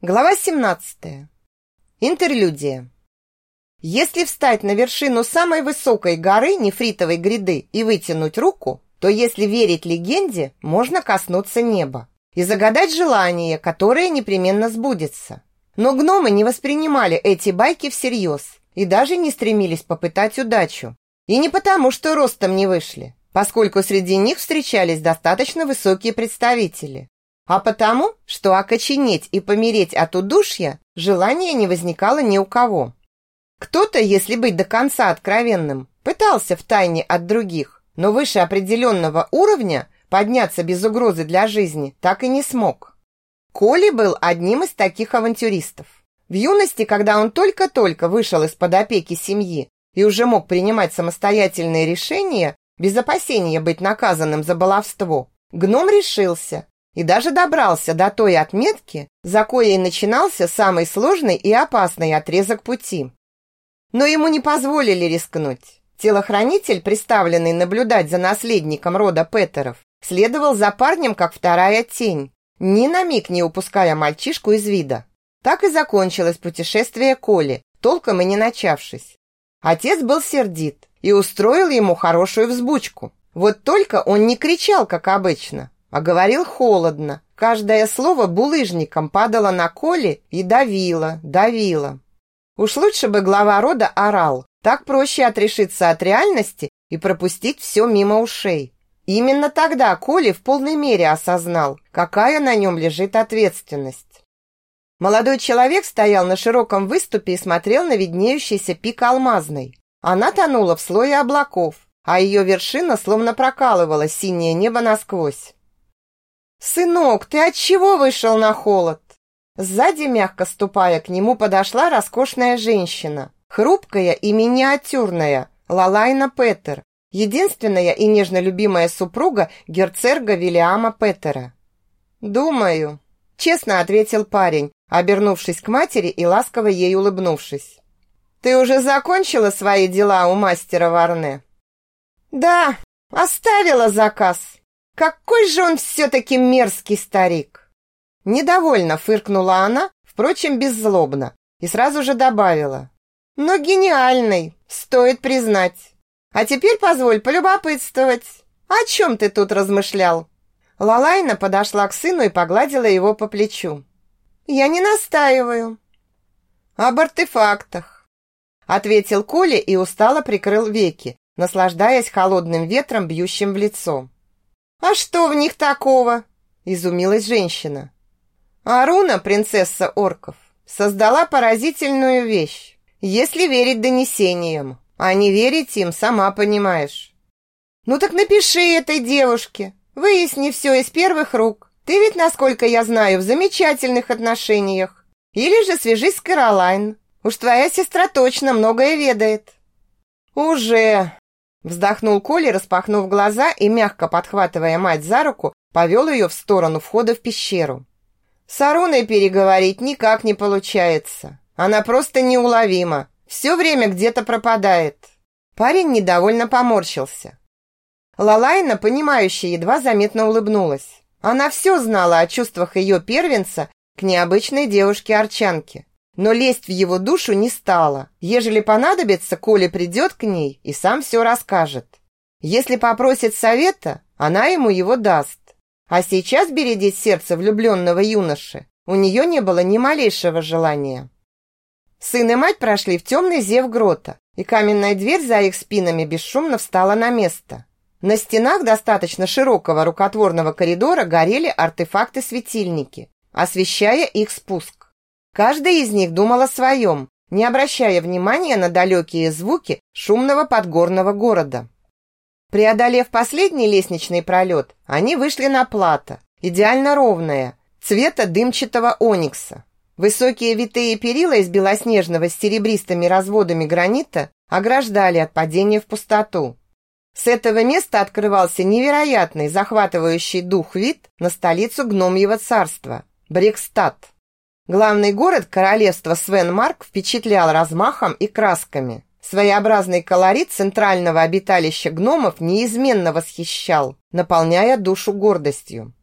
Глава 17. Интерлюдия. Если встать на вершину самой высокой горы нефритовой гряды и вытянуть руку, то, если верить легенде, можно коснуться неба и загадать желание, которое непременно сбудется. Но гномы не воспринимали эти байки всерьез и даже не стремились попытать удачу. И не потому, что ростом не вышли, поскольку среди них встречались достаточно высокие представители а потому, что окоченеть и помереть от удушья желания не возникало ни у кого. Кто-то, если быть до конца откровенным, пытался втайне от других, но выше определенного уровня подняться без угрозы для жизни так и не смог. Коли был одним из таких авантюристов. В юности, когда он только-только вышел из-под опеки семьи и уже мог принимать самостоятельные решения, без опасения быть наказанным за баловство, гном решился и даже добрался до той отметки, за коей начинался самый сложный и опасный отрезок пути. Но ему не позволили рискнуть. Телохранитель, представленный наблюдать за наследником рода Петеров, следовал за парнем, как вторая тень, ни на миг не упуская мальчишку из вида. Так и закончилось путешествие Коли, толком и не начавшись. Отец был сердит и устроил ему хорошую взбучку. Вот только он не кричал, как обычно, а говорил холодно. Каждое слово булыжником падало на Коли и давило, давило. Уж лучше бы глава рода орал. Так проще отрешиться от реальности и пропустить все мимо ушей. Именно тогда Коли в полной мере осознал, какая на нем лежит ответственность. Молодой человек стоял на широком выступе и смотрел на виднеющийся пик алмазной. Она тонула в слое облаков, а ее вершина словно прокалывала синее небо насквозь. «Сынок, ты от чего вышел на холод?» Сзади, мягко ступая к нему, подошла роскошная женщина, хрупкая и миниатюрная, Лалайна Петер, единственная и нежно любимая супруга герцерга Вильяма Петера. «Думаю», – честно ответил парень, обернувшись к матери и ласково ей улыбнувшись. «Ты уже закончила свои дела у мастера Варне?» «Да, оставила заказ», какой же он все-таки мерзкий старик! Недовольно фыркнула она, впрочем, беззлобно, и сразу же добавила. Но гениальный, стоит признать. А теперь позволь полюбопытствовать. О чем ты тут размышлял? Лалайна подошла к сыну и погладила его по плечу. Я не настаиваю. Об артефактах. Ответил Коля и устало прикрыл веки, наслаждаясь холодным ветром, бьющим в лицо. «А что в них такого?» – изумилась женщина. Аруна, принцесса орков, создала поразительную вещь, если верить донесениям, а не верить им, сама понимаешь. «Ну так напиши этой девушке, выясни все из первых рук. Ты ведь, насколько я знаю, в замечательных отношениях. Или же свяжись с Каролайн. Уж твоя сестра точно многое ведает». «Уже!» Вздохнул Коля, распахнув глаза и, мягко подхватывая мать за руку, повел ее в сторону входа в пещеру. С Аруной переговорить никак не получается. Она просто неуловима. Все время где-то пропадает. Парень недовольно поморщился. Лалайна, понимающая, едва заметно улыбнулась. Она все знала о чувствах ее первенца к необычной девушке-арчанке но лезть в его душу не стала. Ежели понадобится, Коля придет к ней и сам все расскажет. Если попросит совета, она ему его даст. А сейчас бередить сердце влюбленного юноши у нее не было ни малейшего желания. Сын и мать прошли в темный зев грота, и каменная дверь за их спинами бесшумно встала на место. На стенах достаточно широкого рукотворного коридора горели артефакты-светильники, освещая их спуск. Каждая из них думала о своем, не обращая внимания на далекие звуки шумного подгорного города. Преодолев последний лестничный пролет, они вышли на плато, идеально ровное, цвета дымчатого оникса. Высокие витые перила из белоснежного с серебристыми разводами гранита ограждали от падения в пустоту. С этого места открывался невероятный, захватывающий дух вид на столицу гномьего царства – Брикстад. Главный город королевства Свенмарк впечатлял размахом и красками. Своеобразный колорит центрального обиталища гномов неизменно восхищал, наполняя душу гордостью.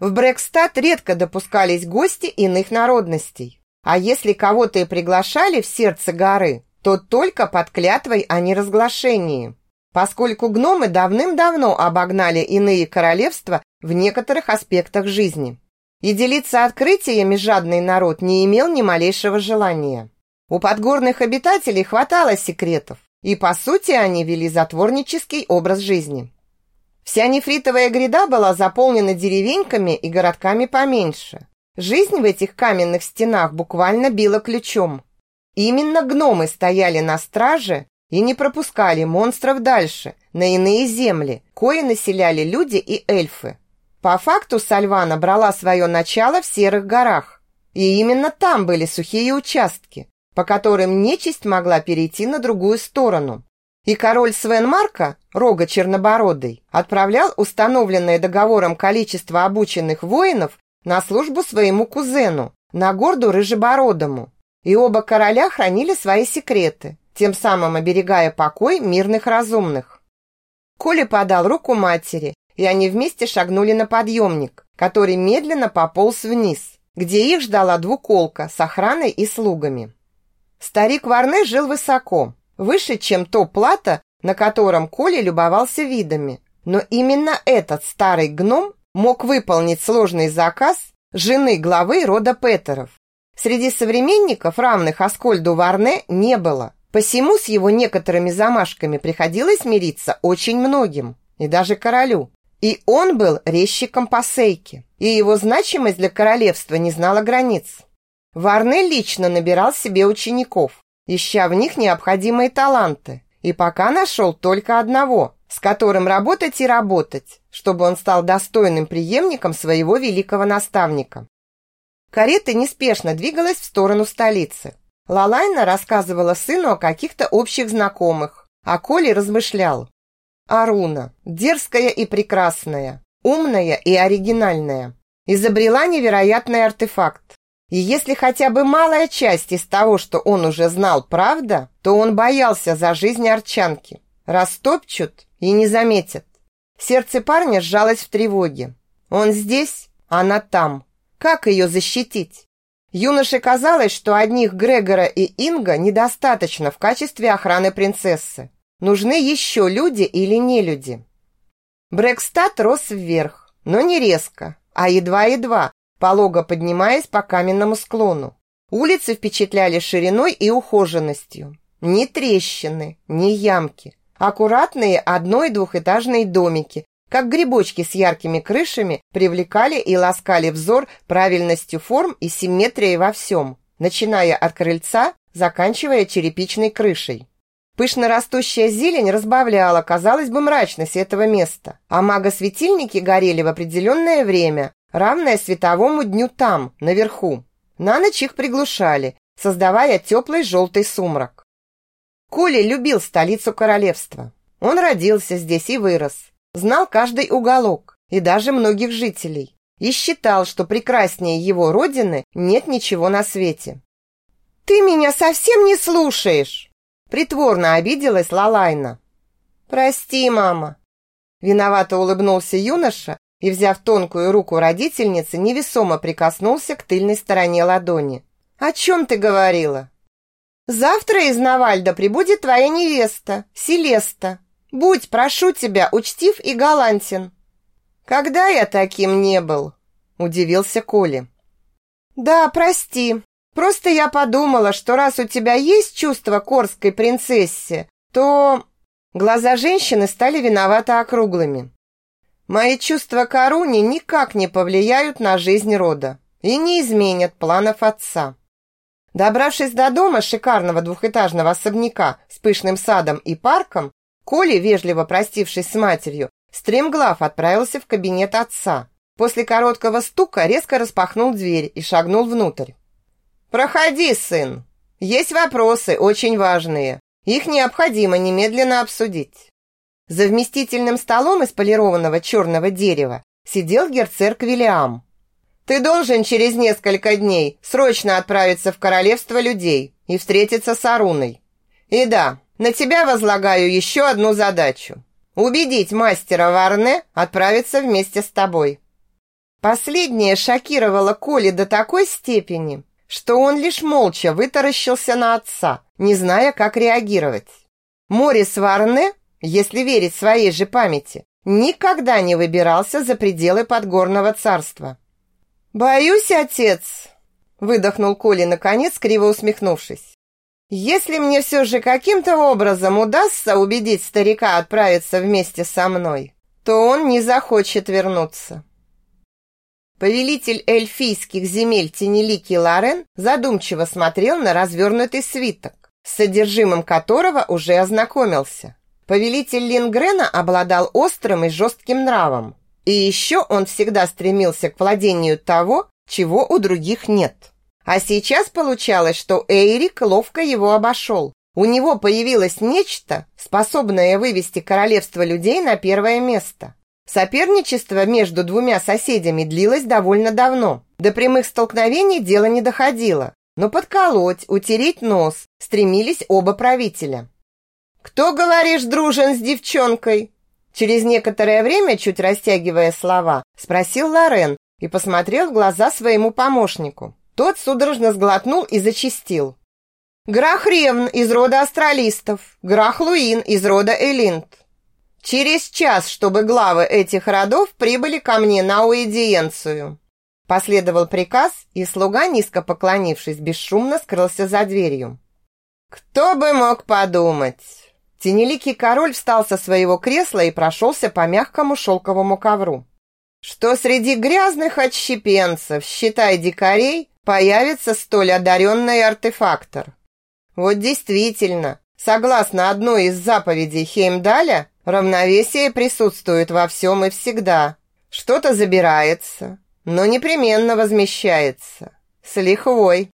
В Брэкстад редко допускались гости иных народностей. А если кого-то и приглашали в сердце горы, то только под клятвой о неразглашении, поскольку гномы давным-давно обогнали иные королевства в некоторых аспектах жизни. И делиться открытиями жадный народ не имел ни малейшего желания. У подгорных обитателей хватало секретов, и по сути они вели затворнический образ жизни. Вся нефритовая гряда была заполнена деревеньками и городками поменьше. Жизнь в этих каменных стенах буквально била ключом. Именно гномы стояли на страже и не пропускали монстров дальше, на иные земли, кои населяли люди и эльфы. По факту Сальвана брала свое начало в Серых горах. И именно там были сухие участки, по которым нечисть могла перейти на другую сторону. И король Свен Марка, рога чернобородый, отправлял установленное договором количество обученных воинов на службу своему кузену, на горду Рыжебородому. И оба короля хранили свои секреты, тем самым оберегая покой мирных разумных. Коля подал руку матери и они вместе шагнули на подъемник, который медленно пополз вниз, где их ждала двуколка с охраной и слугами. Старик Варне жил высоко, выше, чем то плато, на котором Коля любовался видами. Но именно этот старый гном мог выполнить сложный заказ жены главы рода Петеров. Среди современников, равных Аскольду Варне, не было. Посему с его некоторыми замашками приходилось мириться очень многим, и даже королю. И он был резчиком по сейке, и его значимость для королевства не знала границ. Варне лично набирал себе учеников, ища в них необходимые таланты, и пока нашел только одного, с которым работать и работать, чтобы он стал достойным преемником своего великого наставника. Карета неспешно двигалась в сторону столицы. Лалайна рассказывала сыну о каких-то общих знакомых, а Коля размышлял, Аруна, дерзкая и прекрасная, умная и оригинальная, изобрела невероятный артефакт. И если хотя бы малая часть из того, что он уже знал, правда, то он боялся за жизнь арчанки. Растопчут и не заметят. Сердце парня сжалось в тревоге. Он здесь, она там. Как ее защитить? Юноше казалось, что одних Грегора и Инга недостаточно в качестве охраны принцессы. Нужны еще люди или не люди? Брэкстат рос вверх, но не резко, а едва-едва, полого поднимаясь по каменному склону. Улицы впечатляли шириной и ухоженностью. Ни трещины, ни ямки. Аккуратные одно- и двухэтажные домики, как грибочки с яркими крышами, привлекали и ласкали взор правильностью форм и симметрией во всем, начиная от крыльца, заканчивая черепичной крышей. Пышно растущая зелень разбавляла, казалось бы, мрачность этого места, а магосветильники горели в определенное время, равное световому дню там, наверху. На ночь их приглушали, создавая теплый желтый сумрак. Коля любил столицу королевства. Он родился здесь и вырос, знал каждый уголок и даже многих жителей и считал, что прекраснее его родины нет ничего на свете. «Ты меня совсем не слушаешь!» Притворно обиделась Лалайна. «Прости, мама!» Виновато улыбнулся юноша и, взяв тонкую руку родительницы, невесомо прикоснулся к тыльной стороне ладони. «О чем ты говорила?» «Завтра из Навальда прибудет твоя невеста, Селеста. Будь, прошу тебя, учтив и галантен». «Когда я таким не был?» – удивился Коля. «Да, прости, Просто я подумала, что раз у тебя есть чувство корской принцессе, то...» Глаза женщины стали виновато округлыми. «Мои чувства к Аруне никак не повлияют на жизнь рода и не изменят планов отца». Добравшись до дома шикарного двухэтажного особняка с пышным садом и парком, Коля, вежливо простившись с матерью, стремглав отправился в кабинет отца. После короткого стука резко распахнул дверь и шагнул внутрь. «Проходи, сын. Есть вопросы, очень важные. Их необходимо немедленно обсудить». За вместительным столом из полированного черного дерева сидел герцерк Виллиам. «Ты должен через несколько дней срочно отправиться в королевство людей и встретиться с Аруной. И да, на тебя возлагаю еще одну задачу. Убедить мастера Варне отправиться вместе с тобой». Последнее шокировало Коли до такой степени, что он лишь молча вытаращился на отца, не зная, как реагировать. Морис Варне, если верить своей же памяти, никогда не выбирался за пределы Подгорного царства. «Боюсь, отец!» – выдохнул Коля наконец, криво усмехнувшись. «Если мне все же каким-то образом удастся убедить старика отправиться вместе со мной, то он не захочет вернуться». Повелитель эльфийских земель Тенелики Ларен задумчиво смотрел на развернутый свиток, с содержимым которого уже ознакомился. Повелитель Лингрена обладал острым и жестким нравом. И еще он всегда стремился к владению того, чего у других нет. А сейчас получалось, что Эйрик ловко его обошел. У него появилось нечто, способное вывести королевство людей на первое место. Соперничество между двумя соседями длилось довольно давно. До прямых столкновений дело не доходило, но подколоть, утереть нос стремились оба правителя. «Кто, говоришь, дружен с девчонкой?» Через некоторое время, чуть растягивая слова, спросил Лорен и посмотрел в глаза своему помощнику. Тот судорожно сглотнул и зачистил. «Грах Ревн из рода астралистов, Грах Луин из рода Элинд. Через час, чтобы главы этих родов прибыли ко мне на уидиенцию». Последовал приказ, и слуга, низко поклонившись, бесшумно скрылся за дверью. «Кто бы мог подумать?» Тенеликий король встал со своего кресла и прошелся по мягкому шелковому ковру. «Что среди грязных отщепенцев, считай дикарей, появится столь одаренный артефактор?» Вот действительно, согласно одной из заповедей Хеймдаля, Равновесие присутствует во всем и всегда. Что-то забирается, но непременно возмещается. С лихвой.